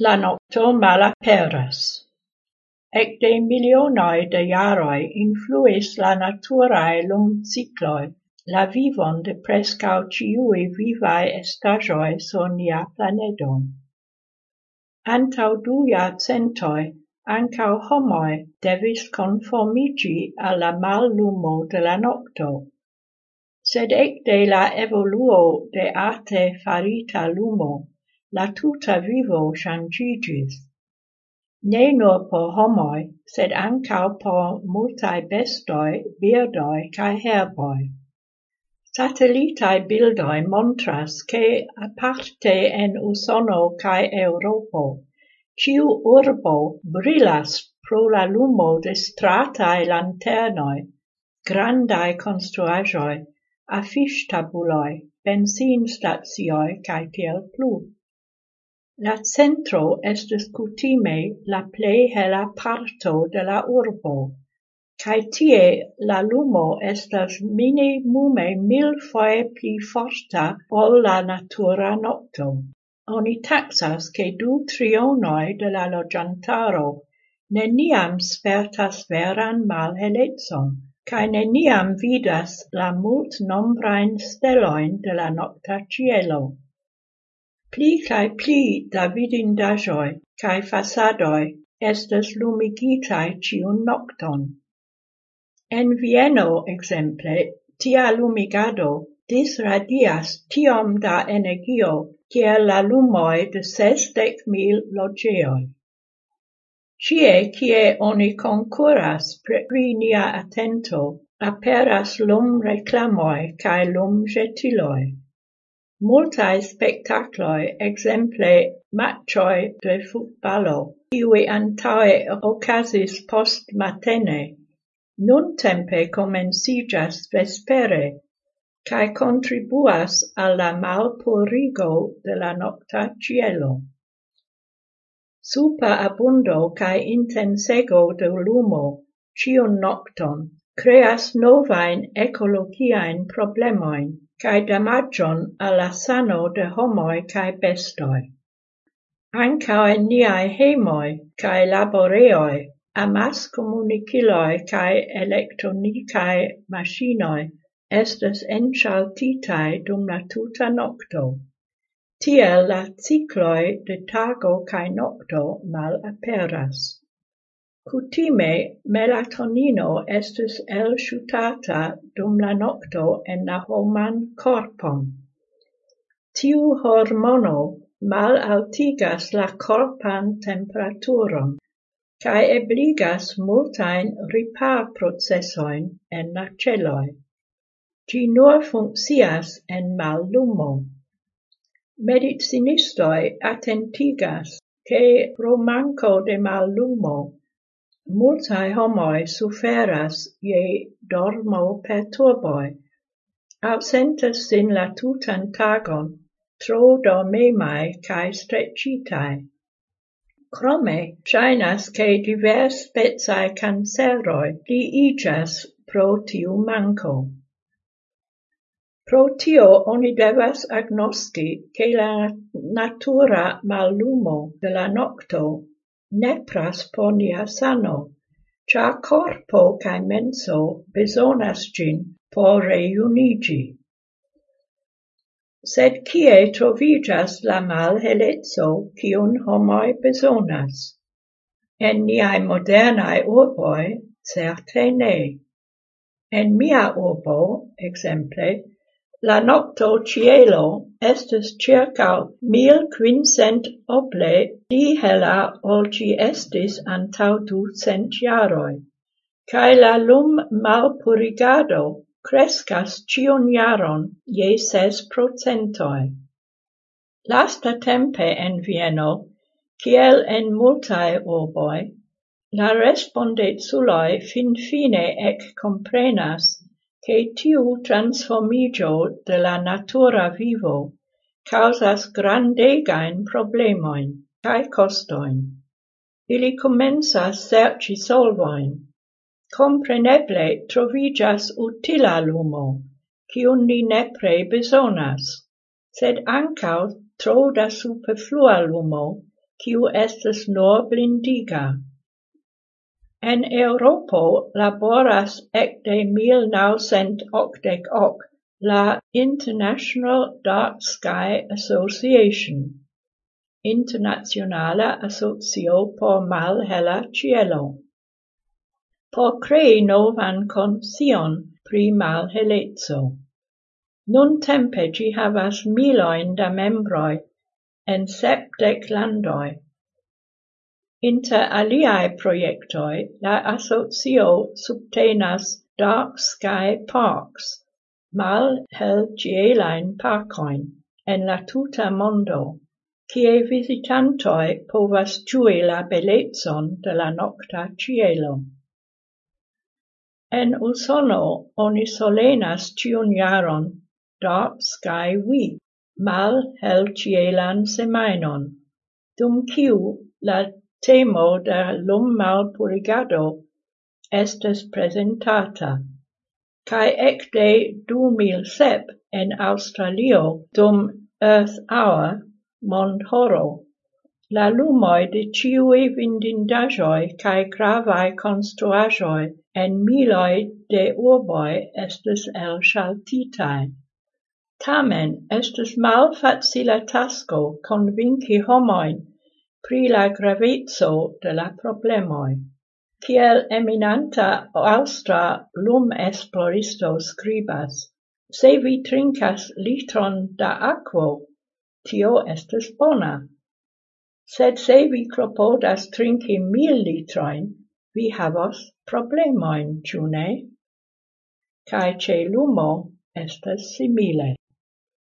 la nocto malaperas. Ec de milionoi de jaroj influis la naturae lung cicloi la vivon de prescau ciui vivae estagioi sur nia planedo. Antau duia centoi, ancau homoi devis conformigi alla mal lumo de la nocto. Sed ec de la evoluo de arte farita lumo, La tuta vivo changigis. ne nur por homoi, sed ancao por multae bestoi, birdoi, cae herboi. Satellitae bildoi montras ke aparte en Usono cae Europo, ciu urbo brilas pro la lumo de strataj lanternoj, affish tabuloi, afiŝtabuloj, benzinstacioj cae tiel plu. La centro estis cutime la plei hela parto de la urbo, cae tie la lumo estas minimume milfoje pli forta ol la natura nocto. Oni taxas che du trionoi de la loggiantaro neniam spertas veran malhelezon, cae neniam vidas la mult nombrain steloin de la nocta cielo. Pli cae pli da vidindajoi cae fasadoi estes lumigitai ĉiun nocton. En Vieno, exemple, tia lumigado disradias tiom da energio kiel la lumoi de sesdek mil logeoi. Cie cie oni concuras pri nia atento, aperas lum reclamoi cae lum-ĵetiloj multae spectacloi, exemple matchoi de futbalo, ocasis post matene, nun tempe komenciĝas vespere cae contribuas alla malpurigo de la nocta cielo. Super abundo cae intensego de lumo cion nocton, creas novain ecologiaen problemoin cae damagion alla sano de homoi cae bestoi. Ankaŭ en niai hemoi cae laboreoi, amas comuniciloi cae electronicae machinoi estes enchaltitae dum la tuta nocto. Tiel la cicloi de tago kaj nokto malaperas. Cutime melatonino estus el shutata dum la nocto en la homan corpon. Tiu hormono mal altigas la corpan temperaturon cae ebligas multain ripar processoin en la celoi. Ci nur funccias en mallumo. Medicinistoi attentigas che pro manco de mallumo multae homoi suferas ie dormo perturboi, absentas sin la tutan tagon, tro dormemae cae strecitae. Crome, shainas ke divers spezae canceroi li igas pro tiu manco. Pro tio oni devas agnosti che la natura mallumo de la nocto nepras por nia sano, cia corpo cae menso besonas gin por reunigi. Sed cie trovigas la malheleco cion homoi besonas? En niai modernai urboi, certe ne. En mia urbo, exemple, La nocto cielo estes ĉirkaŭ mil quincent oble di hela ol ci estis antau du cent jaroi, cae la lummalpurigado crescas cion jaron je ses procentoj. Lastatempe en Vieno, kiel en multae urboi, la respondeculoj finfine ec comprenas che tiu transformigio de la natura vivo causas grandegain problemoin cae costoin. Ili comensas serci solvoin. Compreneble trovigas utila lumo, cium ni nepre besonas, sed ankaŭ tro da superflua lumo, kiu estes nor blindiga. En Europo laboras ekde mil naŭcent la International Dark Sky Association, internationala asocio por malhela cielo. Por crei novan consion pri malhelezo. Nun tempe ci havas miloin da membroi en septec landoi, Inter aliae proiectoi, la asocio subtenas Dark Sky Parks, mal hel cielain parcoin, en la tuta mondo, kie visitantoi povas ĝui la belecon de la nokta cielo. En Usono oni solenas ĉiun jaron Dark Sky Week, mal hel cielan semainon, dum kiu la Temo de lum mal purigado estes presentata. du ecde 2007 en Australio dum Earth Hour (mondhoro) la lumoi de ciui vindindajoi cae gravae construajoi en miloi de urboi estes el shaltitae. Tamen estis malfacila tasco convinci homoin pri la gravezzo de la problemoi. Kiel eminanta austra lum-esploristo scribas, se vi trinkas litron da aquo, tio estes bona. Sed se vi clopodas trinki mil litroin, vi havos problemoin, ciune? Cae ce lumo estas simile.